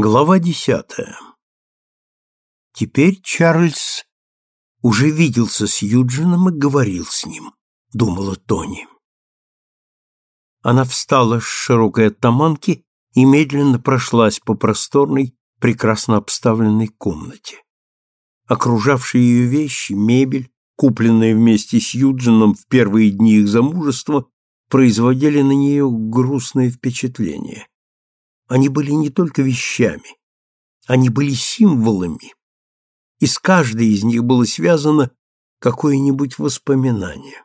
Глава десятая. Теперь Чарльз уже виделся с Юджином и говорил с ним, думала Тони. Она встала с широкой оттаманки и медленно прошлась по просторной, прекрасно обставленной комнате. Окружавшие ее вещи, мебель, купленная вместе с Юджином в первые дни их замужества, производили на нее грустное впечатление. Они были не только вещами, они были символами, и с каждой из них было связано какое-нибудь воспоминание.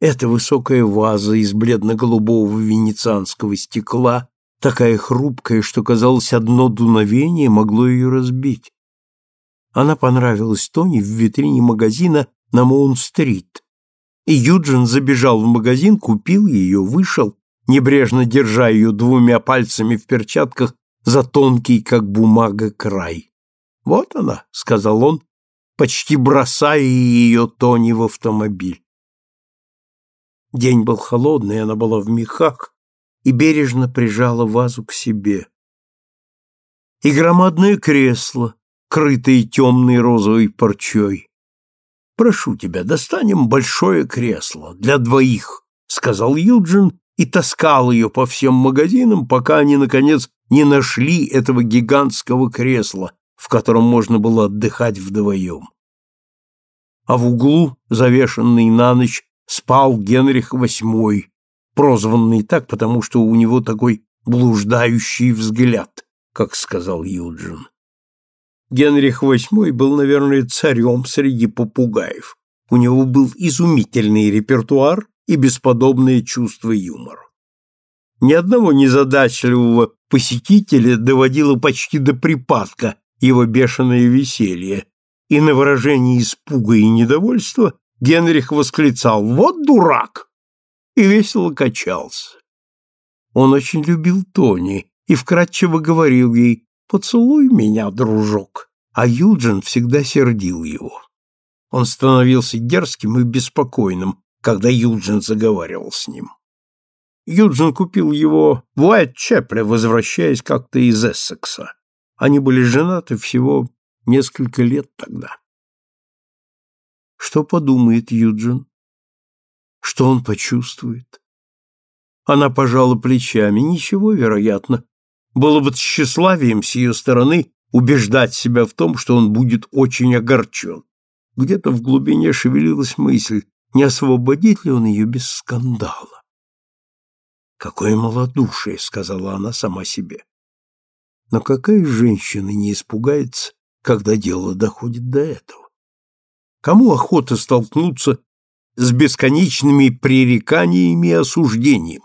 Эта высокая ваза из бледно-голубого венецианского стекла, такая хрупкая, что, казалось, одно дуновение могло ее разбить. Она понравилась Тони в витрине магазина на Моун-стрит. И Юджин забежал в магазин, купил ее, вышел небрежно держа ее двумя пальцами в перчатках за тонкий, как бумага, край. «Вот она», — сказал он, почти бросая ее Тони в автомобиль. День был холодный, она была в мехах и бережно прижала вазу к себе. И громадное кресло, крытое темной розовой парчой. «Прошу тебя, достанем большое кресло для двоих», — сказал Юджин и таскал ее по всем магазинам, пока они, наконец, не нашли этого гигантского кресла, в котором можно было отдыхать вдвоем. А в углу, завешенный на ночь, спал Генрих VIII, прозванный так, потому что у него такой блуждающий взгляд, как сказал Юджин. Генрих VIII был, наверное, царем среди попугаев. У него был изумительный репертуар и бесподобное чувство юмора. Ни одного незадачливого посетителя доводило почти до припадка его бешеное веселье, и на выражение испуга и недовольства Генрих восклицал «Вот дурак!» и весело качался. Он очень любил Тони и вкратчиво говорил ей «Поцелуй меня, дружок», а Юджин всегда сердил его. Он становился дерзким и беспокойным, когда Юджин заговаривал с ним. Юджин купил его в Уайт-Чепле, возвращаясь как-то из Эссекса. Они были женаты всего несколько лет тогда. Что подумает Юджин? Что он почувствует? Она пожала плечами. Ничего, вероятно. Было бы тщеславием с ее стороны убеждать себя в том, что он будет очень огорчен. Где-то в глубине шевелилась мысль, не освободит ли он ее без скандала. «Какое малодушие!» — сказала она сама себе. Но какая женщина не испугается, когда дело доходит до этого? Кому охота столкнуться с бесконечными пререканиями и осуждением?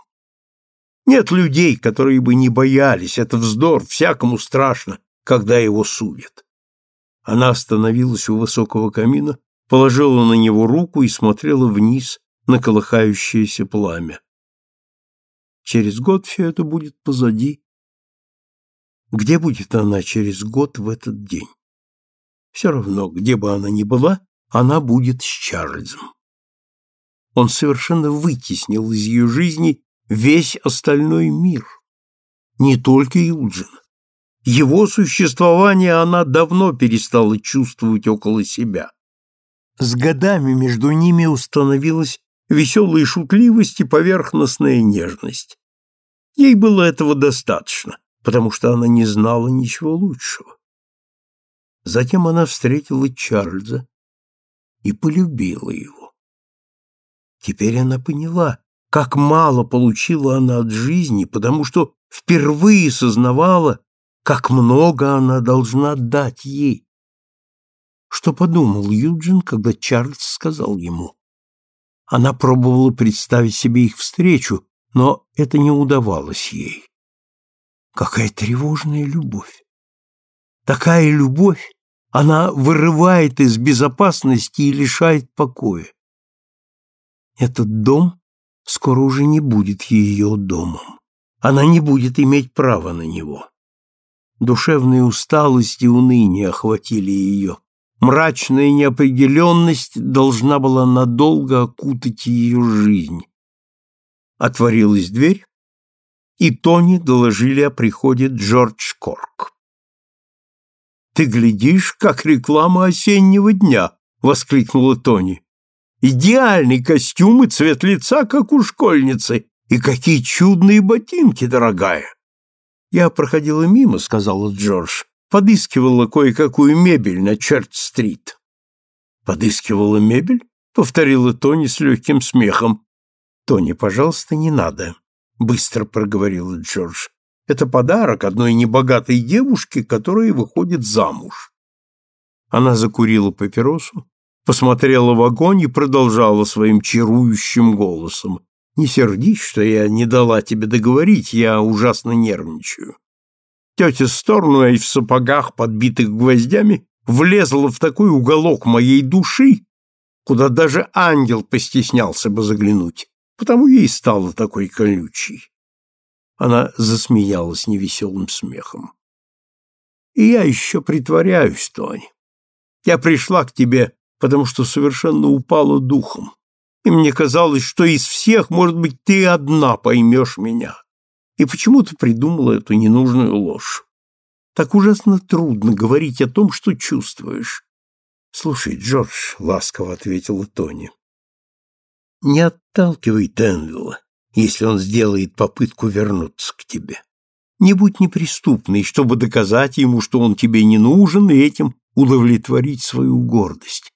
Нет людей, которые бы не боялись, это вздор, всякому страшно, когда его судят. Она остановилась у высокого камина положила на него руку и смотрела вниз на колыхающееся пламя. Через год все это будет позади. Где будет она через год в этот день? Все равно, где бы она ни была, она будет с Чарльзом. Он совершенно вытеснил из ее жизни весь остальной мир. Не только Юджин. Его существование она давно перестала чувствовать около себя. С годами между ними установилась веселая шутливость и поверхностная нежность. Ей было этого достаточно, потому что она не знала ничего лучшего. Затем она встретила Чарльза и полюбила его. Теперь она поняла, как мало получила она от жизни, потому что впервые сознавала, как много она должна дать ей. Что подумал Юджин, когда Чарльз сказал ему? Она пробовала представить себе их встречу, но это не удавалось ей. Какая тревожная любовь! Такая любовь, она вырывает из безопасности и лишает покоя. Этот дом скоро уже не будет ее домом. Она не будет иметь права на него. Душевная усталость и уныние охватили ее. Мрачная неопределенность должна была надолго окутать ее жизнь. Отворилась дверь, и Тони доложили о приходе Джордж Корк. «Ты глядишь, как реклама осеннего дня!» — воскликнула Тони. «Идеальный костюм и цвет лица, как у школьницы, и какие чудные ботинки, дорогая!» «Я проходила мимо», — сказала Джордж, — «подыскивала кое-какую мебель на Черч-стрит». «Подыскивала мебель?» — повторила Тони с легким смехом. «Тони, пожалуйста, не надо», — быстро проговорила Джордж. «Это подарок одной небогатой девушке, которая выходит замуж». Она закурила папиросу, посмотрела в огонь и продолжала своим чарующим голосом. «Не сердись, что я не дала тебе договорить, я ужасно нервничаю». Тетя Сторнуэй в сапогах, подбитых гвоздями, влезла в такой уголок моей души, куда даже ангел постеснялся бы заглянуть потому ей стало такой колючей. Она засмеялась невеселым смехом. И я еще притворяюсь, Тони. Я пришла к тебе, потому что совершенно упала духом. И мне казалось, что из всех, может быть, ты одна поймешь меня. И почему ты придумала эту ненужную ложь? Так ужасно трудно говорить о том, что чувствуешь. Слушай, Джордж, ласково ответила Тони. Не отталкивай Тенвилла, если он сделает попытку вернуться к тебе. Не будь неприступной, чтобы доказать ему, что он тебе не нужен, и этим удовлетворить свою гордость.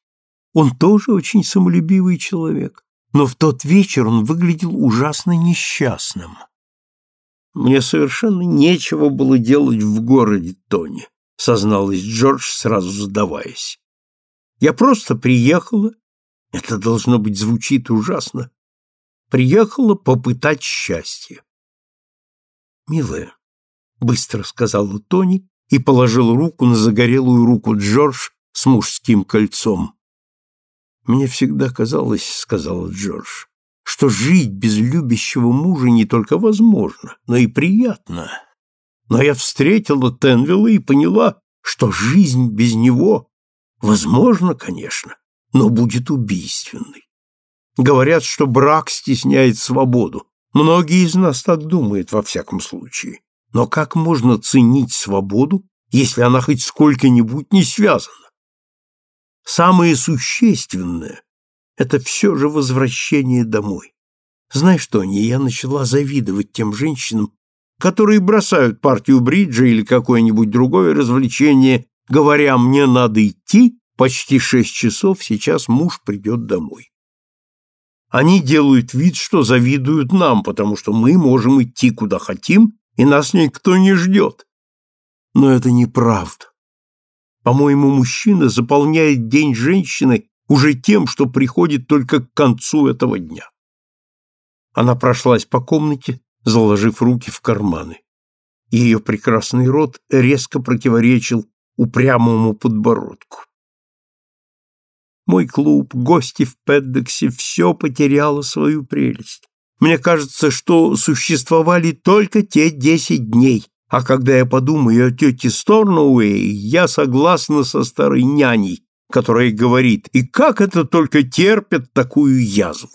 Он тоже очень самолюбивый человек, но в тот вечер он выглядел ужасно несчастным. Мне совершенно нечего было делать в городе, Тони, созналась Джордж, сразу задаваясь. Я просто приехала это, должно быть, звучит ужасно. Приехала попытать счастье. «Милая», — быстро сказала Тони и положил руку на загорелую руку Джордж с мужским кольцом. «Мне всегда казалось, — сказала Джордж, — что жить без любящего мужа не только возможно, но и приятно. Но я встретила Тенвилла и поняла, что жизнь без него возможна, конечно, но будет убийственной. Говорят, что брак стесняет свободу. Многие из нас так думают во всяком случае. Но как можно ценить свободу, если она хоть сколько-нибудь не связана? Самое существенное – это все же возвращение домой. Знаешь что, не я начала завидовать тем женщинам, которые бросают партию бриджа или какое-нибудь другое развлечение, говоря «мне надо идти», Почти шесть часов сейчас муж придет домой. Они делают вид, что завидуют нам, потому что мы можем идти куда хотим, и нас никто не ждет. Но это неправда. По-моему, мужчина заполняет день женщины уже тем, что приходит только к концу этого дня. Она прошлась по комнате, заложив руки в карманы. Ее прекрасный рот резко противоречил упрямому подбородку. Мой клуб, гости в Педдексе, все потеряло свою прелесть. Мне кажется, что существовали только те десять дней, а когда я подумаю о тете Сторноуэй, я согласна со старой няней, которая говорит, и как это только терпят такую язву.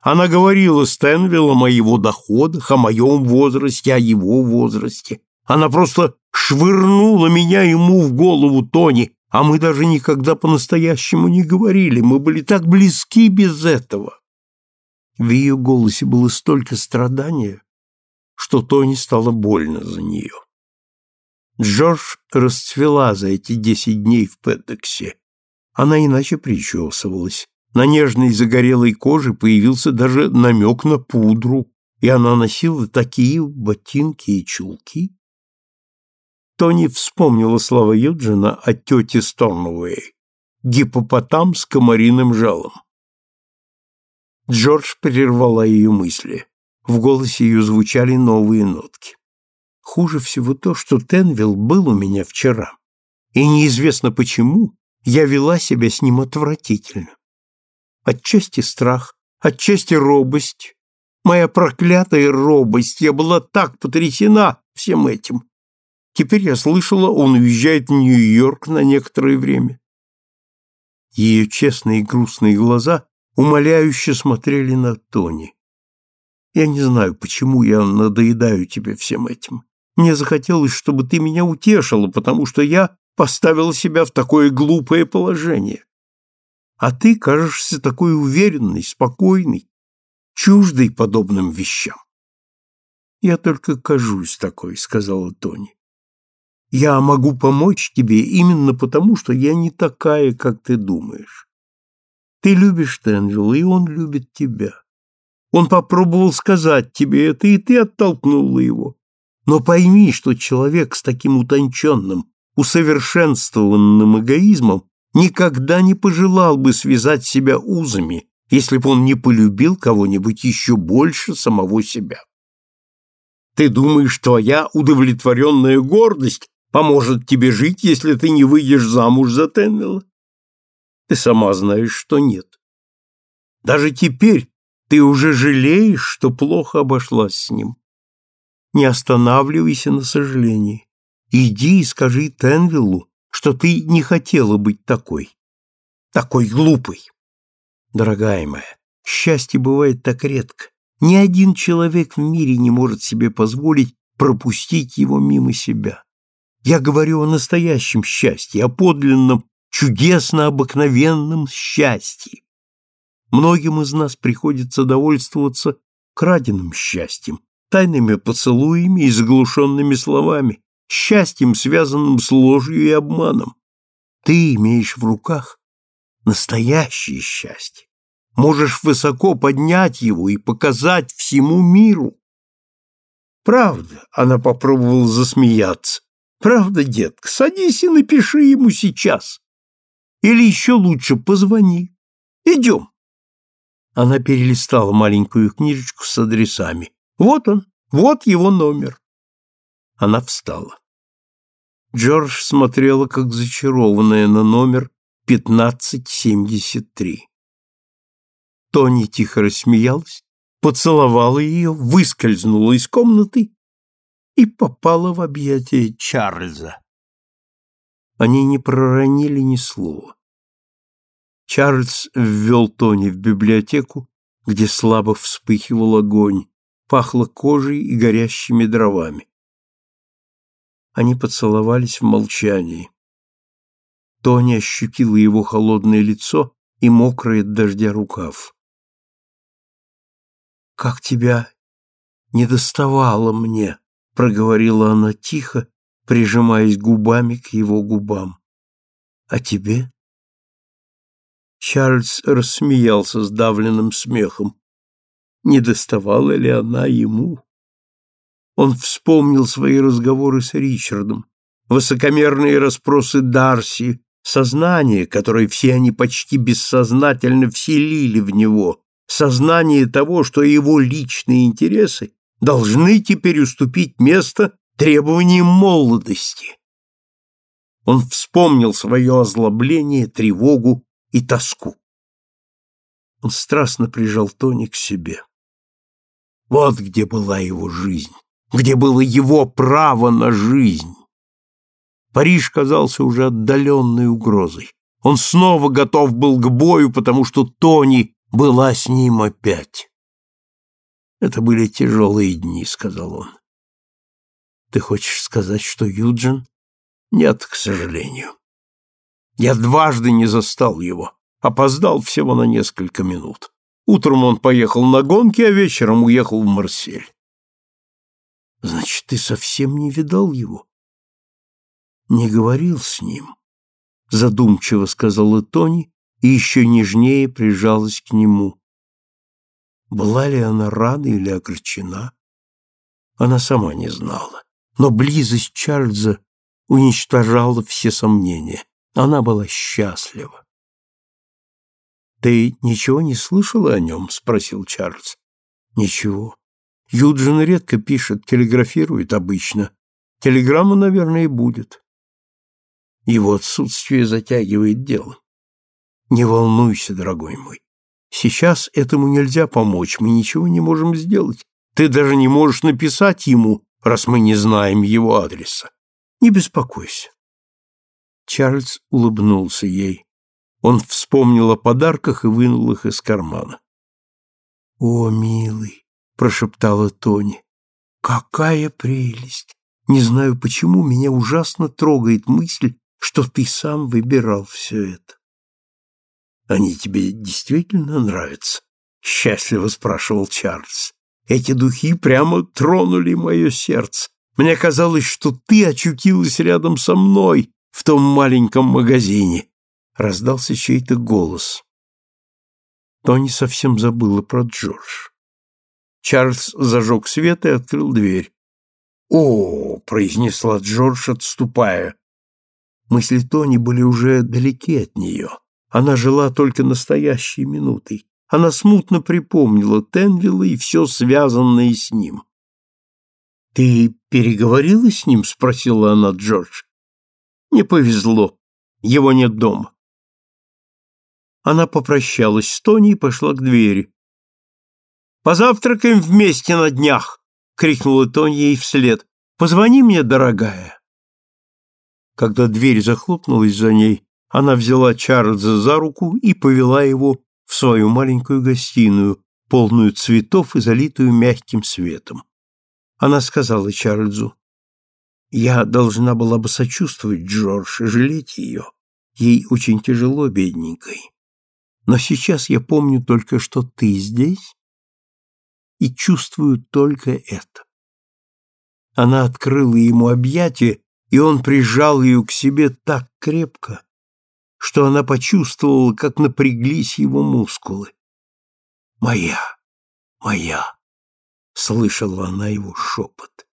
Она говорила Стэнвиллом о его доходах, о моем возрасте, о его возрасте. Она просто швырнула меня ему в голову Тони, а мы даже никогда по-настоящему не говорили, мы были так близки без этого. В ее голосе было столько страдания, что Тони стало больно за нее. Джордж расцвела за эти десять дней в Пэддексе. Она иначе причесывалась. На нежной загорелой коже появился даже намек на пудру, и она носила такие ботинки и чулки, Тони вспомнила слова Юджина о тете Сторнуэй. Гипопотам с комариным жалом. Джордж прервала ее мысли. В голосе ее звучали новые нотки. Хуже всего то, что Тенвилл был у меня вчера. И неизвестно почему я вела себя с ним отвратительно. Отчасти страх, отчасти робость. Моя проклятая робость. Я была так потрясена всем этим. Теперь я слышала, он уезжает в Нью-Йорк на некоторое время. Ее честные и грустные глаза умоляюще смотрели на Тони. Я не знаю, почему я надоедаю тебе всем этим. Мне захотелось, чтобы ты меня утешила, потому что я поставила себя в такое глупое положение. А ты кажешься такой уверенной, спокойной, чуждой подобным вещам. Я только кажусь такой, сказала Тони. Я могу помочь тебе именно потому, что я не такая, как ты думаешь. Ты любишь Тенвилла, и он любит тебя. Он попробовал сказать тебе это, и ты оттолкнула его. Но пойми, что человек с таким утонченным, усовершенствованным эгоизмом никогда не пожелал бы связать себя узами, если бы он не полюбил кого-нибудь еще больше самого себя. Ты думаешь, твоя удовлетворенная гордость поможет тебе жить, если ты не выйдешь замуж за Теннелла? Ты сама знаешь, что нет. Даже теперь ты уже жалеешь, что плохо обошлась с ним. Не останавливайся на сожалении. Иди и скажи Тенвиллу, что ты не хотела быть такой, такой глупой. Дорогая моя, счастье бывает так редко. Ни один человек в мире не может себе позволить пропустить его мимо себя. Я говорю о настоящем счастье, о подлинном, чудесно обыкновенном счастье. Многим из нас приходится довольствоваться краденым счастьем, тайными поцелуями и заглушенными словами, счастьем, связанным с ложью и обманом. Ты имеешь в руках настоящее счастье. Можешь высоко поднять его и показать всему миру. Правда, она попробовала засмеяться. Правда, детка, садись и напиши ему сейчас. Или еще лучше позвони. Идем. Она перелистала маленькую книжечку с адресами. Вот он, вот его номер. Она встала. Джордж смотрела, как зачарованная, на номер 1573. Тони тихо рассмеялась, поцеловала ее, выскользнула из комнаты и попала в объятия Чарльза. Они не проронили ни слова. Чарльз ввел Тони в библиотеку, где слабо вспыхивал огонь, пахло кожей и горящими дровами. Они поцеловались в молчании. Тони ощутила его холодное лицо и мокрый от дождя рукав. «Как тебя не доставало мне!» — проговорила она тихо, прижимаясь губами к его губам. «А тебе?» Чарльз рассмеялся сдавленным смехом. Не доставала ли она ему? Он вспомнил свои разговоры с Ричардом, высокомерные расспросы Дарси, сознание, которое все они почти бессознательно вселили в него, сознание того, что его личные интересы должны теперь уступить место требованиям молодости. Он вспомнил свое озлобление, тревогу и тоску. Он страстно прижал Тони к себе. Вот где была его жизнь где было его право на жизнь. Париж казался уже отдаленной угрозой. Он снова готов был к бою, потому что Тони была с ним опять. «Это были тяжелые дни», — сказал он. «Ты хочешь сказать, что Юджин?» «Нет, к сожалению. Я дважды не застал его, опоздал всего на несколько минут. Утром он поехал на гонки, а вечером уехал в Марсель. Значит, ты совсем не видал его? Не говорил с ним, задумчиво сказала Тони и еще нежнее прижалась к нему. Была ли она рада или огорчена? Она сама не знала, но близость Чарльза уничтожала все сомнения. Она была счастлива. «Ты ничего не слышала о нем?» — спросил Чарльз. «Ничего. Юджин редко пишет, телеграфирует обычно. Телеграмма, наверное, и будет. Его отсутствие затягивает дело. Не волнуйся, дорогой мой. Сейчас этому нельзя помочь, мы ничего не можем сделать. Ты даже не можешь написать ему, раз мы не знаем его адреса. Не беспокойся. Чарльз улыбнулся ей. Он вспомнил о подарках и вынул их из кармана. О, милый, прошептала Тони. Какая прелесть! Не знаю почему, меня ужасно трогает мысль, что ты сам выбирал все это. Они тебе действительно нравятся? Счастливо спрашивал Чарльз. Эти духи прямо тронули мое сердце. Мне казалось, что ты очутилась рядом со мной в том маленьком магазине. Раздался чей-то голос. Тони совсем забыла про Джордж. Чарльз зажег свет и открыл дверь. «О!» — произнесла Джордж, отступая. Мысли Тони были уже далеки от нее. Она жила только настоящей минутой. Она смутно припомнила Тенвилла и все связанное с ним. «Ты переговорила с ним?» — спросила она Джордж. «Не повезло. Его нет дома». Она попрощалась с Тони и пошла к двери. «Позавтракаем вместе на днях!» — крикнула Тони ей вслед. «Позвони мне, дорогая!» Когда дверь захлопнулась за ней, она взяла Чарльза за руку и повела его в свою маленькую гостиную, полную цветов и залитую мягким светом. Она сказала Чарльзу, «Я должна была бы сочувствовать Джордж и жалеть ее. Ей очень тяжело, бедненькой. Но сейчас я помню только, что ты здесь и чувствую только это». Она открыла ему объятия, и он прижал ее к себе так крепко, что она почувствовала, как напряглись его мускулы. «Моя, моя!» — слышала она его шепот.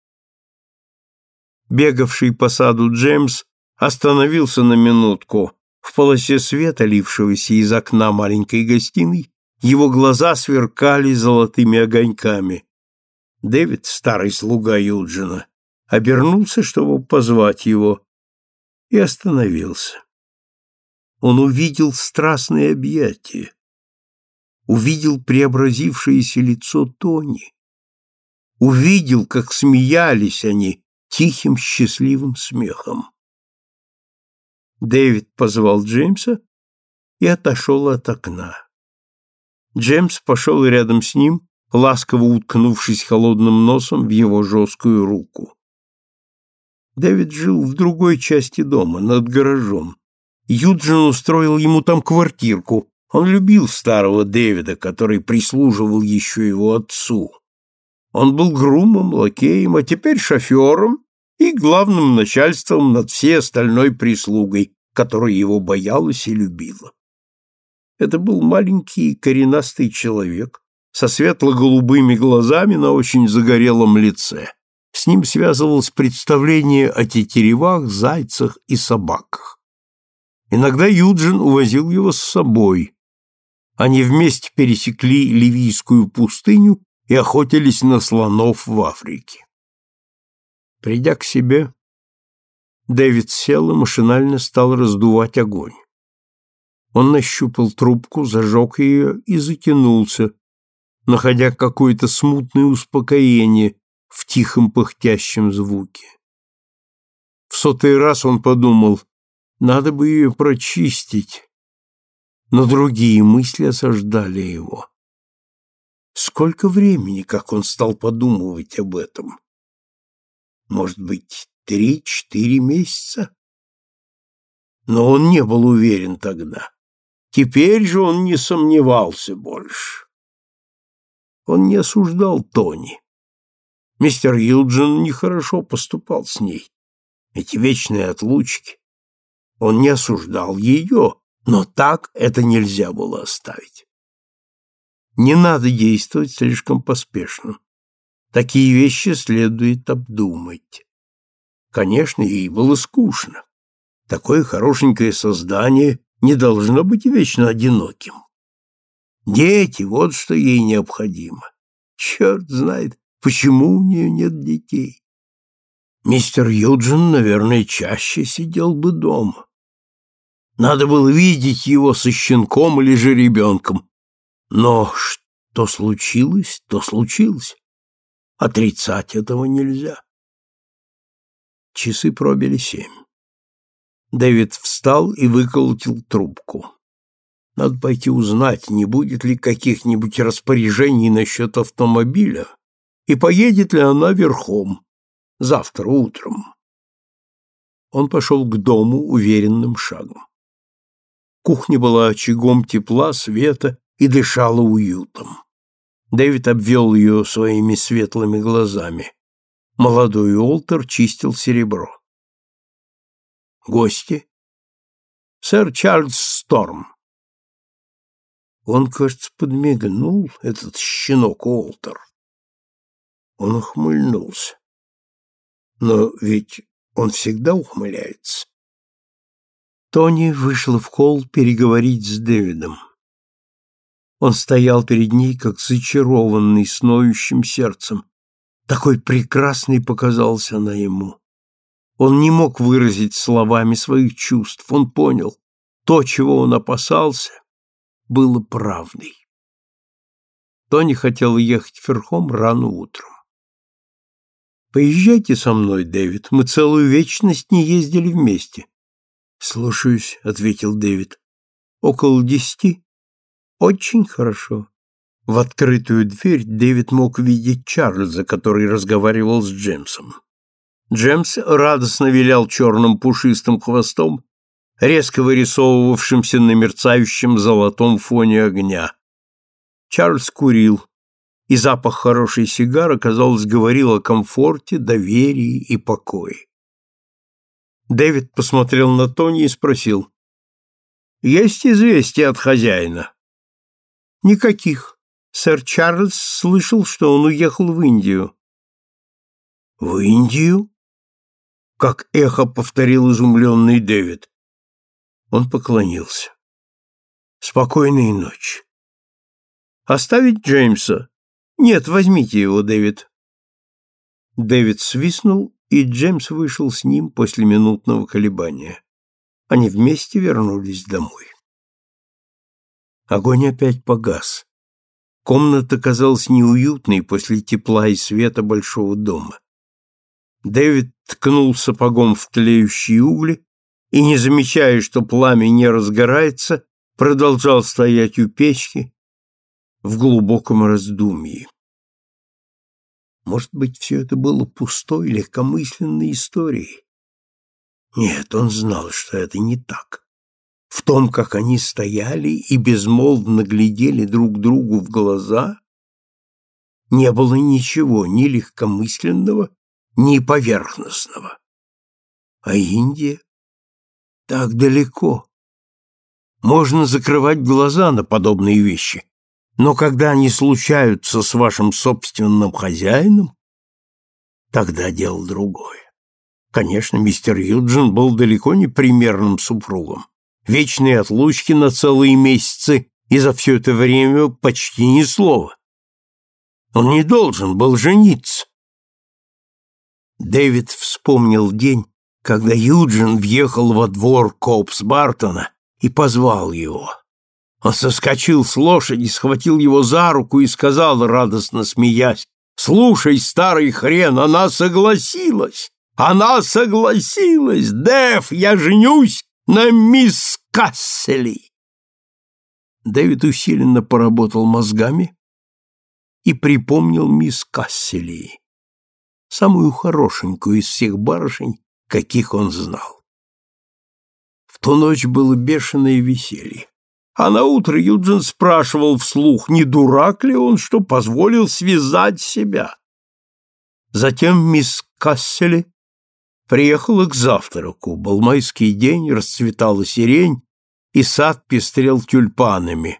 Бегавший по саду Джеймс остановился на минутку. В полосе света, лившегося из окна маленькой гостиной, его глаза сверкали золотыми огоньками. Дэвид, старый слуга Юджина, обернулся, чтобы позвать его, и остановился он увидел страстные объятия, увидел преобразившееся лицо Тони, увидел, как смеялись они тихим счастливым смехом. Дэвид позвал Джеймса и отошел от окна. Джеймс пошел рядом с ним, ласково уткнувшись холодным носом в его жесткую руку. Дэвид жил в другой части дома, над гаражом. Юджин устроил ему там квартирку. Он любил старого Дэвида, который прислуживал еще его отцу. Он был грумом, лакеем, а теперь шофером и главным начальством над всей остальной прислугой, которая его боялась и любила. Это был маленький коренастый человек со светло-голубыми глазами на очень загорелом лице. С ним связывалось представление о тетеревах, зайцах и собаках. Иногда Юджин увозил его с собой. Они вместе пересекли Ливийскую пустыню и охотились на слонов в Африке. Придя к себе, Дэвид сел и машинально стал раздувать огонь. Он нащупал трубку, зажег ее и затянулся, находя какое-то смутное успокоение в тихом пыхтящем звуке. В сотый раз он подумал, надо бы ее прочистить. Но другие мысли осаждали его. Сколько времени, как он стал подумывать об этом? Может быть, три-четыре месяца? Но он не был уверен тогда. Теперь же он не сомневался больше. Он не осуждал Тони. Мистер Юджин нехорошо поступал с ней. Эти вечные отлучки. Он не осуждал ее, но так это нельзя было оставить. Не надо действовать слишком поспешно. Такие вещи следует обдумать. Конечно, ей было скучно. Такое хорошенькое создание не должно быть вечно одиноким. Дети, вот что ей необходимо. Черт знает, почему у нее нет детей. Мистер Юджин, наверное, чаще сидел бы дома. Надо было видеть его со щенком или же ребенком. Но что случилось, то случилось. Отрицать этого нельзя. Часы пробили семь. Дэвид встал и выколотил трубку. Надо пойти узнать, не будет ли каких-нибудь распоряжений насчет автомобиля и поедет ли она верхом завтра утром. Он пошел к дому уверенным шагом. Кухня была очагом тепла, света и дышала уютом. Дэвид обвел ее своими светлыми глазами. Молодой Уолтер чистил серебро. Гости? Сэр Чарльз Сторм. Он, кажется, подмигнул, этот щенок Уолтер. Он ухмыльнулся. Но ведь он всегда ухмыляется. Тони вышла в холл переговорить с Дэвидом. Он стоял перед ней, как зачарованный, с сердцем. Такой прекрасной показалась она ему. Он не мог выразить словами своих чувств. Он понял, то, чего он опасался, было правдой. Тони хотел ехать верхом рано утром. «Поезжайте со мной, Дэвид, мы целую вечность не ездили вместе». «Слушаюсь», — ответил Дэвид. «Около десяти?» Очень хорошо. В открытую дверь Дэвид мог видеть Чарльза, который разговаривал с Джемсом. Джемс радостно вилял черным пушистым хвостом, резко вырисовывавшимся на мерцающем золотом фоне огня. Чарльз курил, и запах хорошей сигары, казалось, говорил о комфорте, доверии и покое. Дэвид посмотрел на Тони и спросил, «Есть известие от хозяина?» Никаких. Сэр Чарльз слышал, что он уехал в Индию. В Индию? Как эхо повторил изумленный Дэвид. Он поклонился. Спокойной ночи. Оставить Джеймса? Нет, возьмите его, Дэвид. Дэвид свистнул, и Джеймс вышел с ним после минутного колебания. Они вместе вернулись домой. Огонь опять погас. Комната казалась неуютной после тепла и света большого дома. Дэвид ткнул сапогом в тлеющие угли и, не замечая, что пламя не разгорается, продолжал стоять у печки в глубоком раздумье. Может быть, все это было пустой, легкомысленной историей? Нет, он знал, что это не так. Том, как они стояли и безмолвно глядели друг другу в глаза, не было ничего ни легкомысленного, ни поверхностного. А Индия так далеко. Можно закрывать глаза на подобные вещи, но когда они случаются с вашим собственным хозяином, тогда дело другое. Конечно, мистер Юджин был далеко не примерным супругом вечные отлучки на целые месяцы и за все это время почти ни слова. Он не должен был жениться. Дэвид вспомнил день, когда Юджин въехал во двор Копс Бартона и позвал его. Он соскочил с лошади, схватил его за руку и сказал, радостно смеясь, «Слушай, старый хрен, она согласилась! Она согласилась! Дэв, я женюсь на мисс Кассели. Дэвид усиленно поработал мозгами и припомнил мисс Кассели, самую хорошенькую из всех барышень, каких он знал. В ту ночь было бешеное веселье. А на утро Юджин спрашивал вслух, не дурак ли он, что позволил связать себя. Затем мисс Кассели Приехала к завтраку. Был майский день, расцветала сирень, и сад пестрел тюльпанами.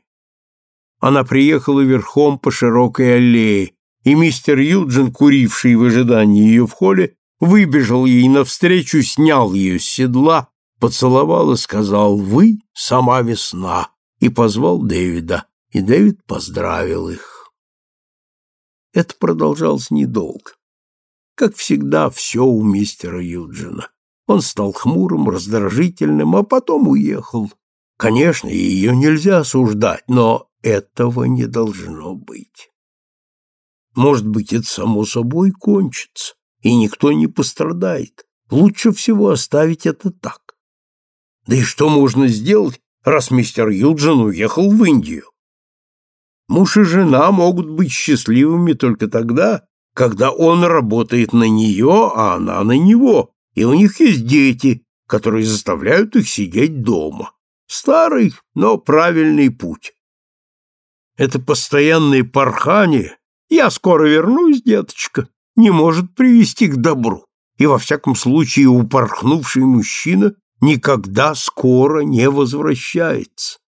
Она приехала верхом по широкой аллее, и мистер Юджин, куривший в ожидании ее в холле, выбежал ей навстречу, снял ее с седла, поцеловал и сказал «Вы — сама весна», и позвал Дэвида, и Дэвид поздравил их. Это продолжалось недолго. Как всегда, все у мистера Юджина. Он стал хмурым, раздражительным, а потом уехал. Конечно, ее нельзя осуждать, но этого не должно быть. Может быть, это само собой кончится, и никто не пострадает. Лучше всего оставить это так. Да и что можно сделать, раз мистер Юджин уехал в Индию. Муж и жена могут быть счастливыми только тогда, когда он работает на нее, а она на него, и у них есть дети, которые заставляют их сидеть дома. Старый, но правильный путь. Это постоянное порхание «я скоро вернусь, деточка» не может привести к добру, и во всяком случае упорхнувший мужчина никогда скоро не возвращается.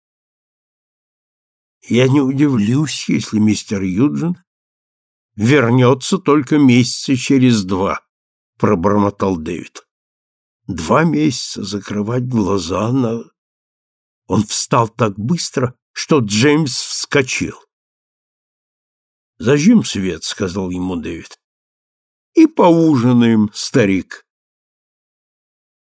Я не удивлюсь, если мистер Юджин вернется только месяца через два, пробормотал Дэвид. Два месяца закрывать глаза на... Он встал так быстро, что Джеймс вскочил. «Зажжем свет», — сказал ему Дэвид. «И поужинаем, старик».